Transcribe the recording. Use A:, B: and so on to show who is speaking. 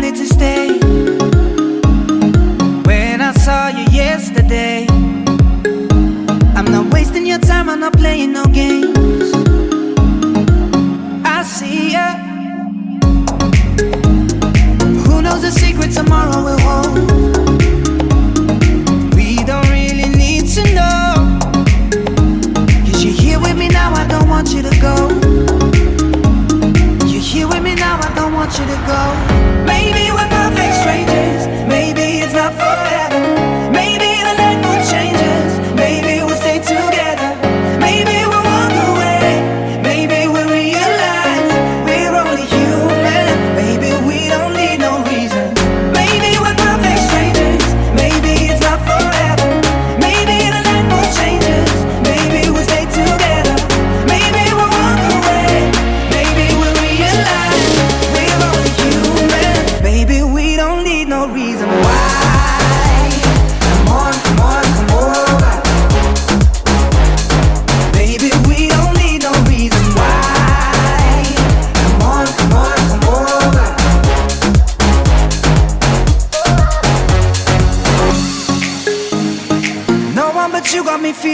A: wanted to stay When I saw you yesterday I'm not wasting your time, I'm not playing no games.